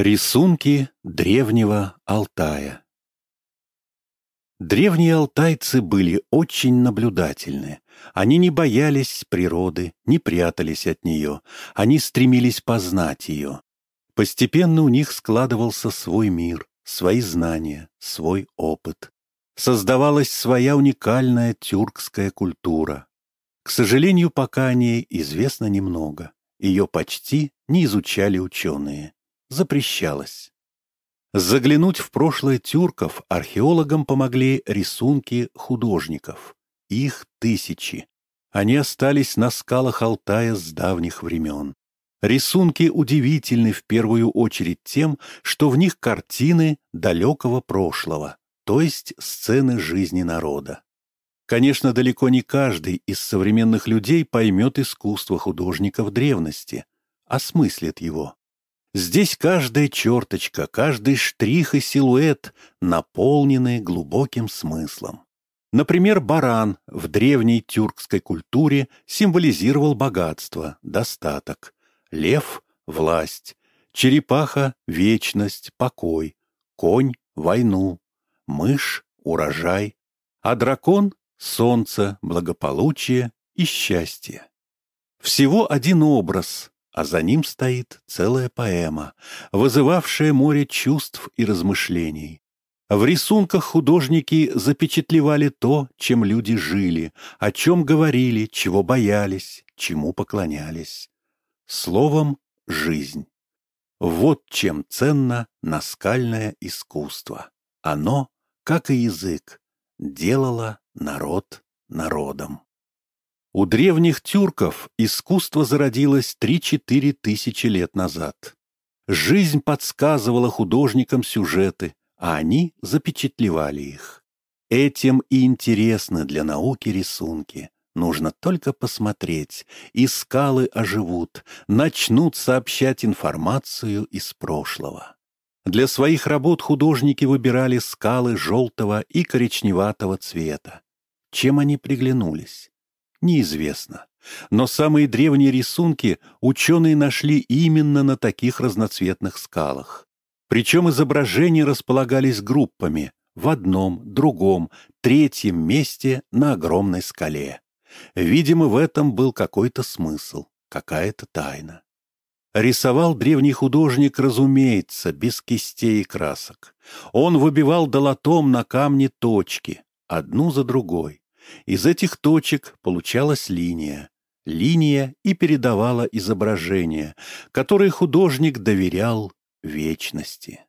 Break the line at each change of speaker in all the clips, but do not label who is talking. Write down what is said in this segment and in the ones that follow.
Рисунки древнего Алтая Древние алтайцы были очень наблюдательны. Они не боялись природы, не прятались от нее. Они стремились познать ее. Постепенно у них складывался свой мир, свои знания, свой опыт. Создавалась своя уникальная тюркская культура. К сожалению, пока о ней известно немного. Ее почти не изучали ученые запрещалось. Заглянуть в прошлое тюрков археологам помогли рисунки художников. Их тысячи. Они остались на скалах Алтая с давних времен. Рисунки удивительны в первую очередь тем, что в них картины далекого прошлого, то есть сцены жизни народа. Конечно, далеко не каждый из современных людей поймет искусство художников древности, осмыслит его. Здесь каждая черточка, каждый штрих и силуэт наполнены глубоким смыслом. Например, баран в древней тюркской культуре символизировал богатство, достаток, лев — власть, черепаха — вечность, покой, конь — войну, мышь — урожай, а дракон — солнце, благополучие и счастье. Всего один образ, а за ним стоит целая поэма, вызывавшая море чувств и размышлений. В рисунках художники запечатлевали то, чем люди жили, о чем говорили, чего боялись, чему поклонялись. Словом, жизнь. Вот чем ценно наскальное искусство. Оно, как и язык, делало народ народом. У древних тюрков искусство зародилось 3-4 тысячи лет назад. Жизнь подсказывала художникам сюжеты, а они запечатлевали их. Этим и интересны для науки рисунки. Нужно только посмотреть, и скалы оживут, начнут сообщать информацию из прошлого. Для своих работ художники выбирали скалы желтого и коричневатого цвета. Чем они приглянулись? Неизвестно. Но самые древние рисунки ученые нашли именно на таких разноцветных скалах. Причем изображения располагались группами в одном, другом, третьем месте на огромной скале. Видимо, в этом был какой-то смысл, какая-то тайна. Рисовал древний художник, разумеется, без кистей и красок. Он выбивал долотом на камне точки, одну за другой. Из этих точек получалась линия. Линия и передавала изображение, которое художник доверял вечности.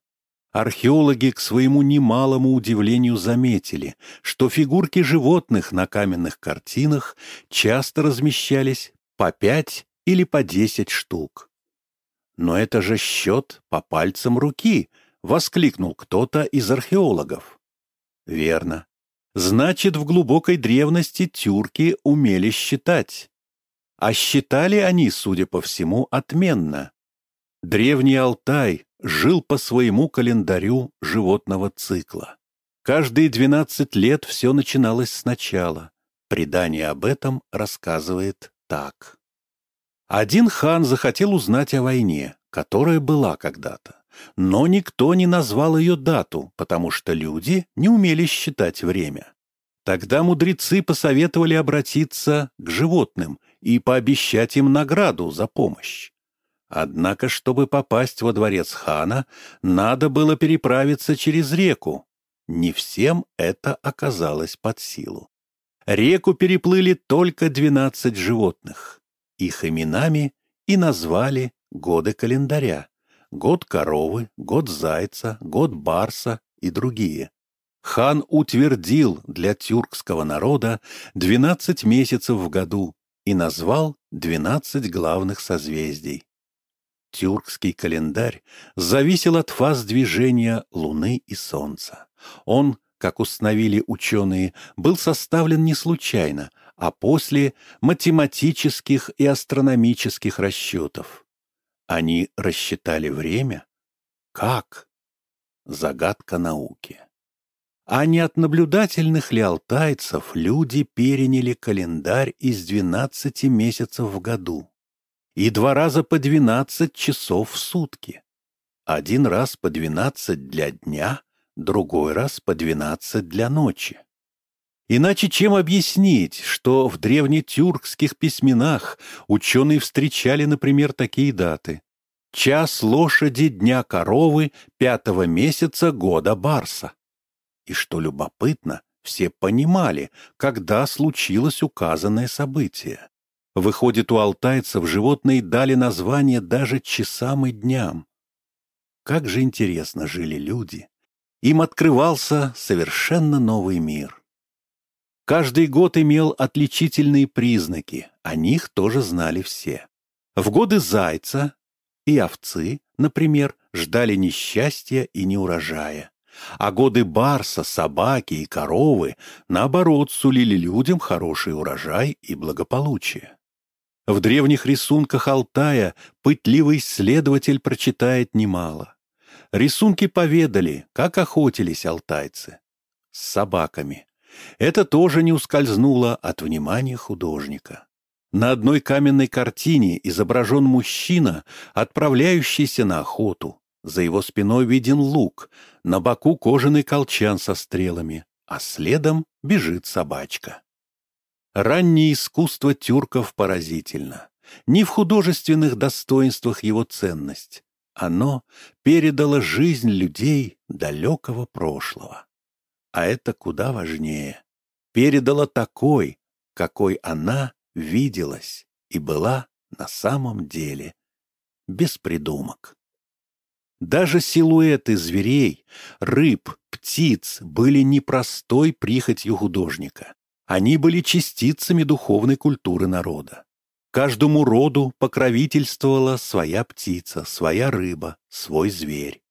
Археологи к своему немалому удивлению заметили, что фигурки животных на каменных картинах часто размещались по пять или по десять штук. «Но это же счет по пальцам руки!» — воскликнул кто-то из археологов. Верно. Значит, в глубокой древности тюрки умели считать. А считали они, судя по всему, отменно. Древний Алтай жил по своему календарю животного цикла. Каждые двенадцать лет все начиналось сначала. Предание об этом рассказывает так. Один хан захотел узнать о войне, которая была когда-то. Но никто не назвал ее дату, потому что люди не умели считать время. Тогда мудрецы посоветовали обратиться к животным и пообещать им награду за помощь. Однако, чтобы попасть во дворец хана, надо было переправиться через реку. Не всем это оказалось под силу. Реку переплыли только двенадцать животных. Их именами и назвали годы календаря год коровы, год зайца, год барса и другие. Хан утвердил для тюркского народа 12 месяцев в году и назвал 12 главных созвездий. Тюркский календарь зависел от фаз движения Луны и Солнца. Он, как установили ученые, был составлен не случайно, а после математических и астрономических расчетов. Они рассчитали время? Как? Загадка науки. А не от наблюдательных ли алтайцев люди переняли календарь из 12 месяцев в году и два раза по 12 часов в сутки? один раз по двенадцать для дня, другой раз по двенадцать для ночи. Иначе чем объяснить, что в древнетюркских письменах ученые встречали, например, такие даты? Час лошади дня коровы пятого месяца года барса. И что любопытно, все понимали, когда случилось указанное событие. Выходит, у алтайцев животные дали название даже часам и дням. Как же интересно жили люди. Им открывался совершенно новый мир. Каждый год имел отличительные признаки, о них тоже знали все. В годы зайца и овцы, например, ждали несчастья и неурожая. А годы барса, собаки и коровы, наоборот, сулили людям хороший урожай и благополучие. В древних рисунках Алтая пытливый исследователь прочитает немало. Рисунки поведали, как охотились алтайцы. С собаками. Это тоже не ускользнуло от внимания художника. На одной каменной картине изображен мужчина, отправляющийся на охоту. За его спиной виден лук, на боку кожаный колчан со стрелами, а следом бежит собачка. Раннее искусство тюрков поразительно. Не в художественных достоинствах его ценность. Оно передало жизнь людей далекого прошлого. А это куда важнее. Передало такой, какой она виделась и была на самом деле, без придумок. Даже силуэты зверей, рыб, птиц были не простой прихотью художника. Они были частицами духовной культуры народа. Каждому роду покровительствовала своя птица, своя рыба, свой зверь.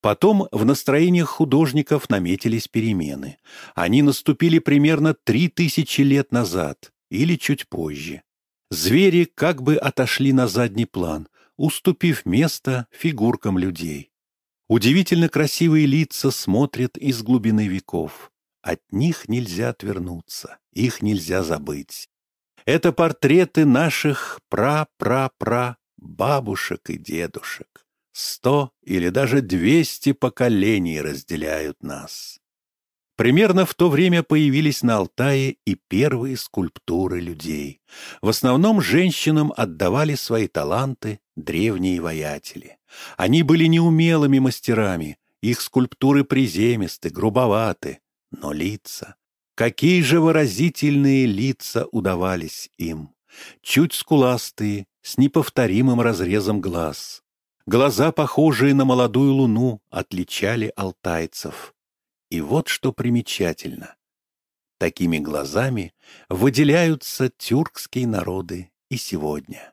Потом в настроениях художников наметились перемены. Они наступили примерно три тысячи лет назад или чуть позже. Звери как бы отошли на задний план, уступив место фигуркам людей. Удивительно красивые лица смотрят из глубины веков. От них нельзя отвернуться, их нельзя забыть. Это портреты наших пра-пра-пра бабушек и дедушек. Сто или даже двести поколений разделяют нас. Примерно в то время появились на Алтае и первые скульптуры людей. В основном женщинам отдавали свои таланты древние воятели. Они были неумелыми мастерами, их скульптуры приземисты, грубоваты, но лица... Какие же выразительные лица удавались им! Чуть скуластые, с неповторимым разрезом глаз. Глаза, похожие на молодую луну, отличали алтайцев. И вот что примечательно. Такими глазами выделяются тюркские народы и сегодня.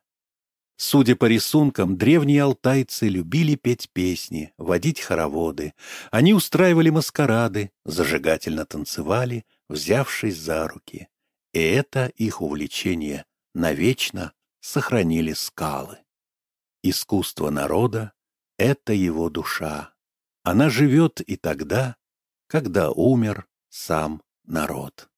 Судя по рисункам, древние алтайцы любили петь песни, водить хороводы. Они устраивали маскарады, зажигательно танцевали, взявшись за руки. И это их увлечение навечно сохранили скалы. Искусство народа — это его душа. Она живет и тогда, когда умер сам народ.